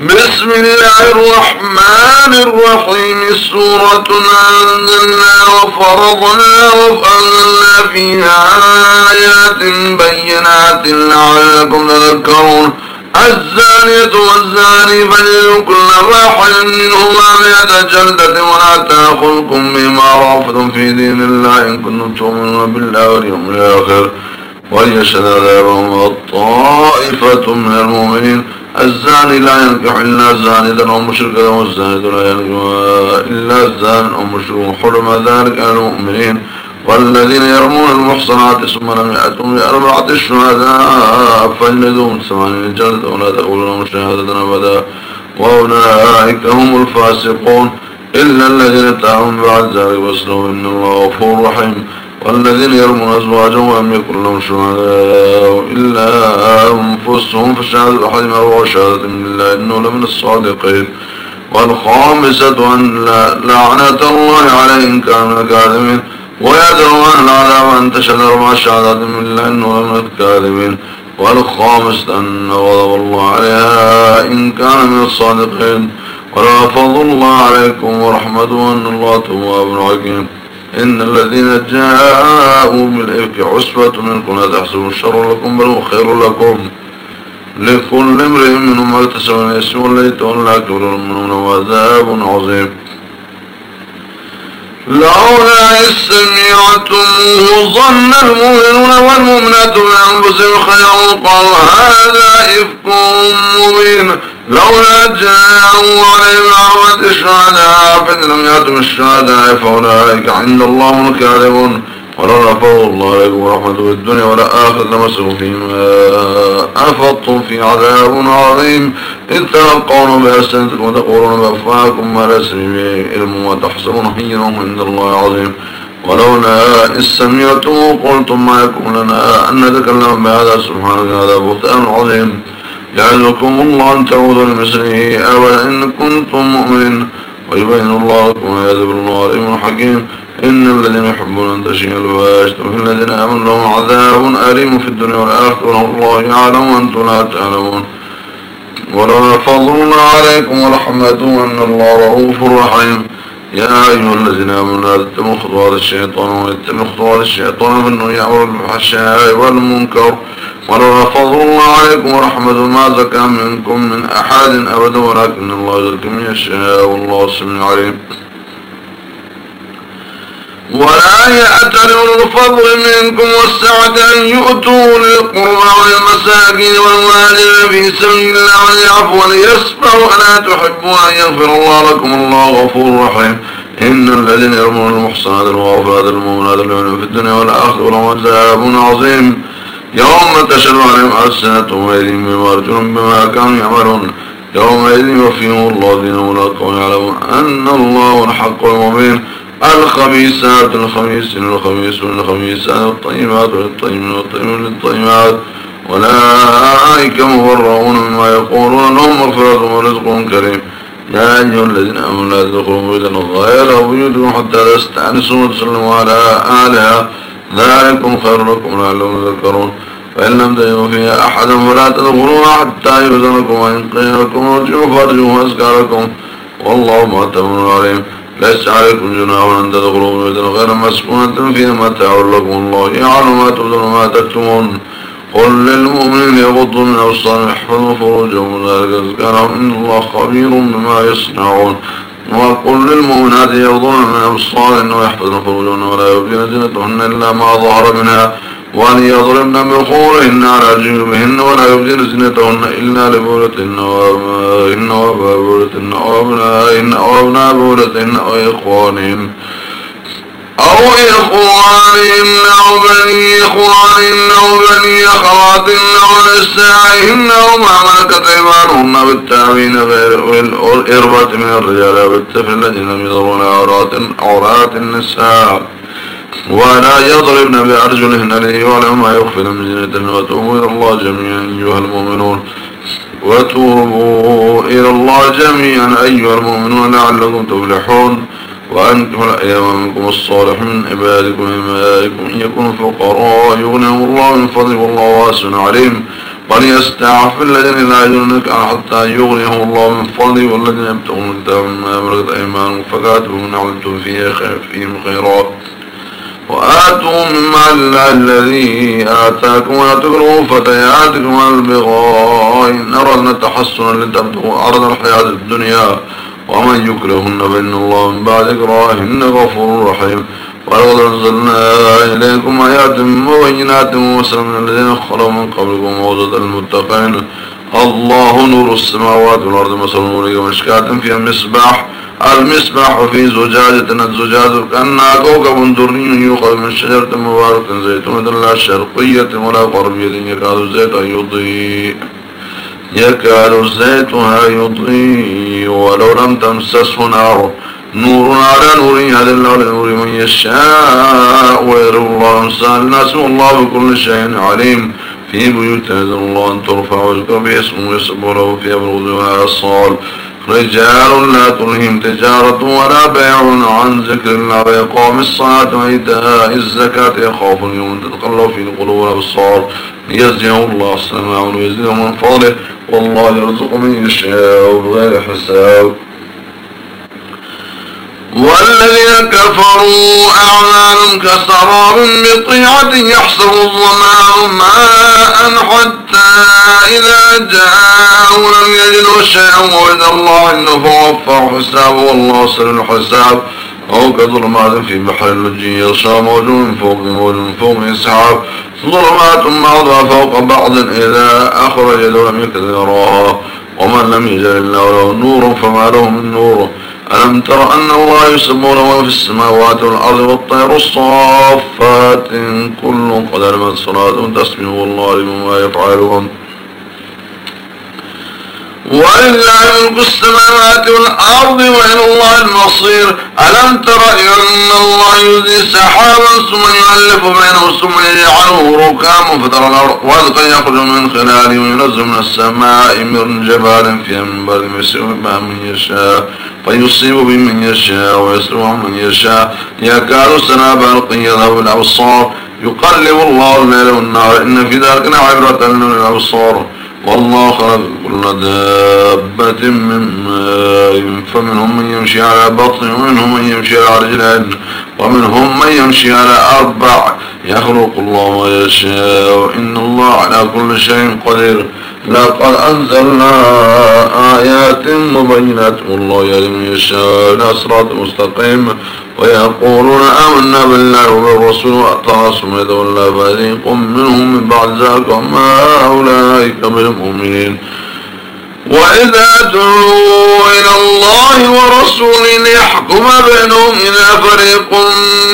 بسم الله الرحمن الرحيم. سورة أنزلنا وفرضنا وفأنزلنا فيها آيات بينات لعلكم تذكرون. الزانية والزاني كل واحد منهما مئة جلدة ولا تأخذكم بما رافض في دين الله إن كنتم تؤمنون بالله واليوم الآخر. وليشهد عذابهم الطائفة من المؤمنين. الزاني لا ينكح إلا زانية أو مشركة والزانية لا ينكح إلا الزان أو مشرك. حرم ذلك على المؤمنين والذين يرمون المحصنات ثم لم يأتوا بأربعة الشهداء فجلدوهم ثمانين جلد ولا تقولوا لهم شهادة أبدا. وأولئك هم الفاسقون إلا الذين تابوا بعد ذلك واسلموا إن الله غفور رحيم. والذين يرمون أزواجهم ولم يكن لهم شهداء إلا أنفسهم فشهادة أحدهم أربع شهادة من الله إنه لمن الصادقين. والخامسة أن لعنة الله عليه إن كان من الكاذبين. ويدعو أهل العذاب أن تشهد أربع شهادات من الله إنه لمن الكاذبين. والخامسة أن غضب الله عليها إن كان من الصادقين. ولا فضل الله عليكم ورحمته أن الله تواب حكيم إن الذين جاءوا بالإفك عصبة منكم لا تحسبوا الشر لكم بل هو خير لكم. لكل امرئ منهم اكتسب من اسم والذي تولى كبر منهم وعذاب عظيم. لولا إذ سمعتموه ظن المؤمنون والمؤمنات بأنفسهم خيرا قالوا هذا إفك مبين. لولا جاءوا عليهم عرض الشهداء فإن لم يأتوا الشهداء فأولئك عند الله الكاذبون. ولولا فضل الله عليكم ورحمته في الدنيا ولا آخر لمسكم فيما أفضتم في عذاب عظيم. إذ تلقون بأسنتكم وتقولون بأفواهكم ما ليس به علم وتحسبون حينهم عند الله عظيم ولولا إذ سمعتم قلتم ما يكون لنا أن نتكلم بهذا سبحانك هذا بهتان عظيم. يعزكم الله أن تعودوا لمثله أولا إن كنتم مؤمنين. ويبين الله لكم ويذب الله عليم حكيم إن الذين يحبون أن تشيء الفاحشة وفي الذين آمنوا لهم عذاب أليم في الدنيا والآخرة. والله يعلم وأنتم لا تعلمون. ولولا فضل الله عليكم ورحمته أن الله رؤوف رحيم. يا أيها الذين آمنوا لا تتبعوا خطوات الشيطان ويتبعوا خطوات الشيطان فإنه يأمر بالفحشاء والمنكر. ولولا فضل الله عليكم ورحمة ما زكى منكم من أحد أبدا ولكن الله يزكي من يشاء والله سميع عليم. ولا يأتل الفضل منكم والسعة أن يؤتوا للقربى والمساكين والمهاجرين في سبيل الله وليعفوا وليصفحوا ألا تحبوا أن يغفر الله لكم. الله غفور رحيم. إن الذين يرمون المحصنات الغافلات المؤمنات الذين في الدنيا والآخرة لهم عذاب عظيم. يوم تشهد عليهم ألسنتهم وأيديهم بما أرجلهم بما كانوا يعملون. يومئذ يوفيهم الله دينهم ولا يعلمون. أن الله الحق المبين. الخبيثات الخبيثين الخبيثون الخبيثات الطيبات للطيبين والطيبين للطيبات أولئك مبرعون مما يقولون لهم مغفرة ورزق كريم. يا أيها الذين آمنوا لا تدخلوا بيوتا غير بيوتكم حتى تستأنسوا وتسلموا على آلهة. ذلكم خير لكم لعلهم تذكرون. فإن لم تجدوا فيها أحدا فلا تدخلوا حتى يؤذنكم وإن قيل لكم ارجعوا فارجعوا أزكى لكم والله معتمر عليم ليس عليكم جناح أن تدخلوا بيتا غير مسكونة فيها متاع لكم الله. يعلم ما تبدون وما تكتمون. قل للمؤمنين يغضوا من أبصارهم يحفظوا فروجهم. ذلك أزكى لهم إن الله خبير بما يصنعون. وقل للمؤمنات يغضون من أبصارهن ويحفظن فروجهن ولا يبدين زينتهن إلا ما ظهر منها وأن يضربن بخورهن على جيوبهن ولا يبدين زينتهن إلا لبولتهن وأبنائهن وأبناء بولتهن وأبنائهن وأبناء بولتهن وإخوانهن أو إخوانهن أو بني إخوانهن أو بني أخواتهن أو نسائهن أو ما ملكت أيمانهن بالتابعين غير الإربة من الرجال والطفل الذين لم يضرون عورات عورات النساء. ولا يضربن بأرجلهن ليعلم ما يخفن من زينة وتوبوا إلى الله جميعا أيها المؤمنون. وتوبوا إلى الله جميعا أيها المؤمنون لعلكم تفلحون. وأنتم الأيام منكم الصالح من عبادكم وإمائكم إن يكونوا فقراء يغنهم الله من فضل والله واسع عليم. وليستعف الذين لا يجرونك حتى يغنيهم الله من فضله والذين يبتغون الكتاب مما ملكت أيمانهم فكاتبوا من علمتم فيه خير فيهم خيرات. وآتوا مما الذي آتاكم ولا تكرهوا فتياتكم البغاء إن أردنا تحصنا لتبتغوا أرض الحياة الدنيا. ومن يكرهن فإن الله من بعد إكراهن غفور رحيم. ولقد أنزلنا إليكم آيات مبينات وسلم الذين خلوا من قبلكم موزة المتقين. الله نور السماوات والأرض مثل نوره ومشكاة فيها مصباح المصباح في زجاجة الزجاج كأنها كوكب دري يوقد من شجرة مباركة زيتونة لا شرقية ولا غربية يكاد الزيت أن يضيء. يكاد زيتها يضيء ولو لم تمسسه نار. نور على نور هذا الله لنور من يشاء. ويرى الله إنسان الناس والله بكل شيء عليم. في بيوت هذا الله أن ترفع وذكر باسمه يسب له في أبرغ على الصال رجال لا تلهم تجارة ولا بيع عن ذكر الله. ويقام الصلاة وإيتاء الزكاة. يخاف يوم تتقلب في القلوب والأبصار يزيه الله السماع ويزيه من فضله والله يرزق من يشاء بغير حساب. والذين كفروا أعمال كسراب بطيعة يحسب الظماء ماء حتى إذا جاء لم يجدوا شيئا وعد الله إنه فوفر حسابه والله سر الحساب. أو كظلمات في بحر اللجي يغشى موج من فوق موج من فوق سحاب ظلمات بعضها فوق بعض إذا أخرج يده لم يكن يراها ومن لم يجد الله له نور فما له من نور. ألم تر أن الله يسمونه في السماوات والأرض والطير الصافات كل قد علمت صلاة تسبح والله لما يفعلون. ولله ملك السماوات والأرض وإلى الله المصير. ألم تر أن الله يزي سحابا ثم يؤلف بينه ثم يجعله ركاما فترى الأرض ورزقا يخرج من خلاله وينزل من السماء من جبال بعد ما يسير من يشاء فيصيب بمن يشاء ويسرع من يشاء. يكاد سنا برق يذهب الأبصار. يقلب الله الليل والنهار إن في ذلك عبرة للأبصار. والله خلق كل دابة من ماء فمنهم من يمشي على بطن ومنهم من يمشي على رجلين ومنهم من يمشي على أربع. يخلق الله ما يشاء إن الله على كل شيء قدير. لقد أنزلنا آيات مبينات والله يلم يشاء إلى صراط مستقيم ويقولون آمنا بالله وبالرسول وأطاع ثم يتولى فريق منهم من بعد ذلك وما أولئك بالمؤمنين وإذا دعوا إلى الله ورسوله ليحكم بينهم إذا فريق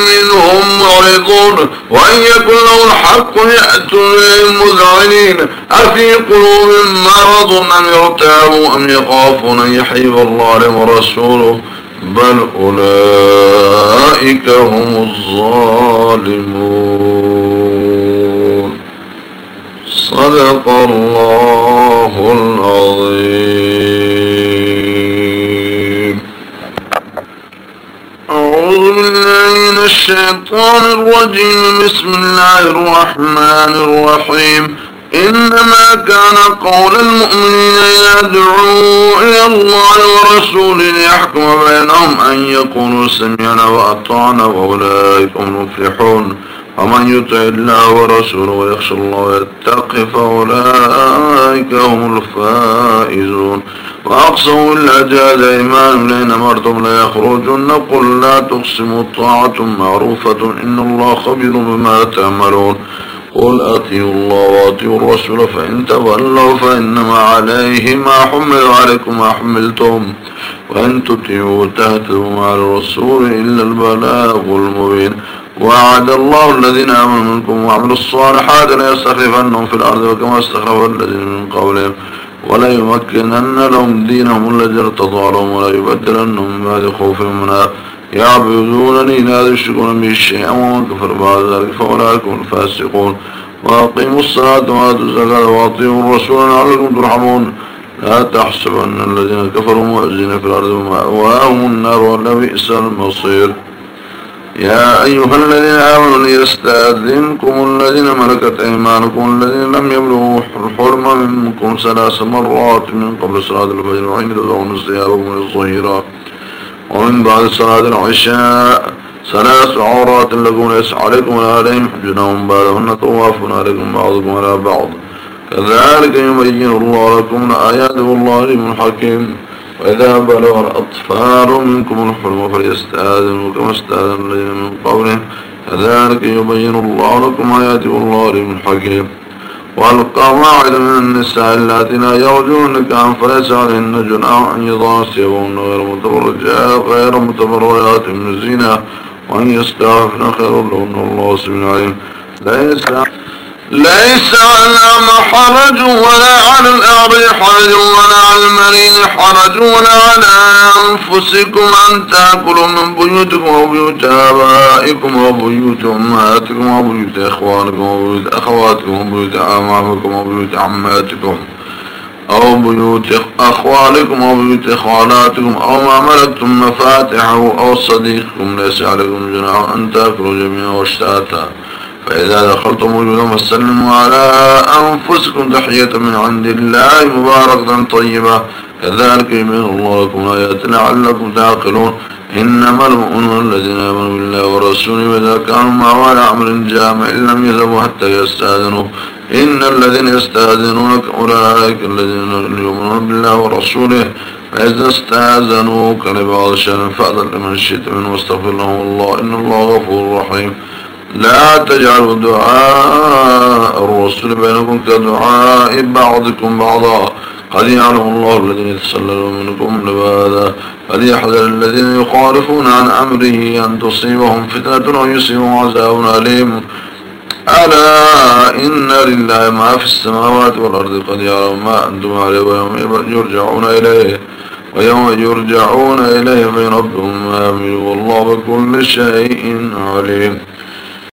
منهم معرضون وإن يكن له الحق يأتوا للمذعنين. أفي قلوب مرض أم يرتابوا أم يخافون أن يحيب الله ورسوله؟ بل أولئك هم الظالمون. صدق الله العظيم. أعوذ بالله من الشيطان الرجيم. بسم الله الرحمن الرحيم. إنما كان قول المؤمنين يدعوا إلى الله ورسوله ليحكم بينهم أن يقولوا سمعنا وأطعنا وأولئك هم المفلحون. ومن يطع الله ورسوله ويخشى الله ويتقي فأولئك هم الفائزون. وأقسموا إلا جاد إيمان لئن أمرتم لا يخرجن قل لا تقسموا طاعة معروفة. إن الله خبير بما تعملون. قل أطيعوا الله وأطيعوا الرسول فإن تولوا فإنما عليه ما حمل عليكم ما حملتم. وإن تطيعوا تهتدوا مع الرسول إلا البلاغ المبين. وعد الله الذين آمنوا منكم وعملوا الصالحات ليستخلفنهم في الأرض وكما استخلف الذين من قبلهم. ولا يمكنن لهم دينهم الذي ارتضى لهم ولا يبدلنهم من بعد خوفهم منها يعبدونني لا يشركون به شيئا ومن كفر بعد ذلك فأولئك هم الفاسقون. وأقيموا الصلاة وآتوا الزكاة وأطيعوا الرسول لعلكم ترحمون. لا تحسبن الذين كفروا مؤذين في الأرض ومأواهم النار ولا بئس المصير. يا أيها الذين آمنوا ليستأذنكم الذين ملكت أيمانكم الذين لم يبلغوا الحرم منكم ثلاث مرات من قبل صلاة الفجر وحين تدعون الثيابكم للظهيرات ومن بعد صلاة العشاء ثلاث عورات لكم ليس عليكم ولا عليهم حجنهم بعدهن طواف عليكم بعضكم على بعض. كذلك يبين الله لكم آيات والله من حكيم. وإذا بلغ الأطفال منكم الحلم فليستأذنوا كما استأذن الذين من قبلهم. كذلك يبين الله لكم آيات والله من حكيم. والقواعد من النساء التي لا يرجون نكاحا فليس عليهن جناح أن يضعن ثيابهن غير متبرجات غير متبرجات من الزنا وأن يستعفن خير لهن الله سبحانه عليهم ليس ليس على ما حرج ولا على الأعرض حرج ولا على المريض حرج ولا على أنفسكم أن تأكلوا من بيوتكم وبيوت آبائكم وبيوت أمهاتكم وبيوت إخوانكم وبيوت أخواتكم وبيوت أمامكم وبيوت عماتكم أو بيوت أخوالكم أو بيوت إخواناتكم أو ما ملكتم مفاتحه أو صديقكم ليس عليكم جناح أن تأكلوا جميعا واشتاتا فإذا دخلتم وجودا فسلموا على أنفسكم تحية من عند الله مباركة طيبة. كذلك يمين الله لكم آيات لعلكم تعقلون. إنما المؤمنون الذين آمنوا بالله ورسوله وإذا كانوا معه على أمر جامع لم يذهبوا حتى يستأذنوا إن الذين يستأذنونك أولئك الذين يؤمنون بالله ورسوله. فإذا استأذنوك لبعض الشأن فأذن لمن شئت منه واستغفر لهم. الله إن الله غفور رحيم. لا تجعلوا دعاء الرسول بينكم كدعاء بعضكم بعضا. قد يعلم الله الذين يتسللوا منكم لبادا فليحذر الذين يخالفون عن أمره أن تصيبهم فتنة أو يصيبهم عذاب أليم؟ ألا إن لله ما في السماوات والأرض. قد يعلم ما أنتم عليه ويوم يرجعون إليه ويوم يرجعون إليه فينبهم ما والله بكل شيء عليم.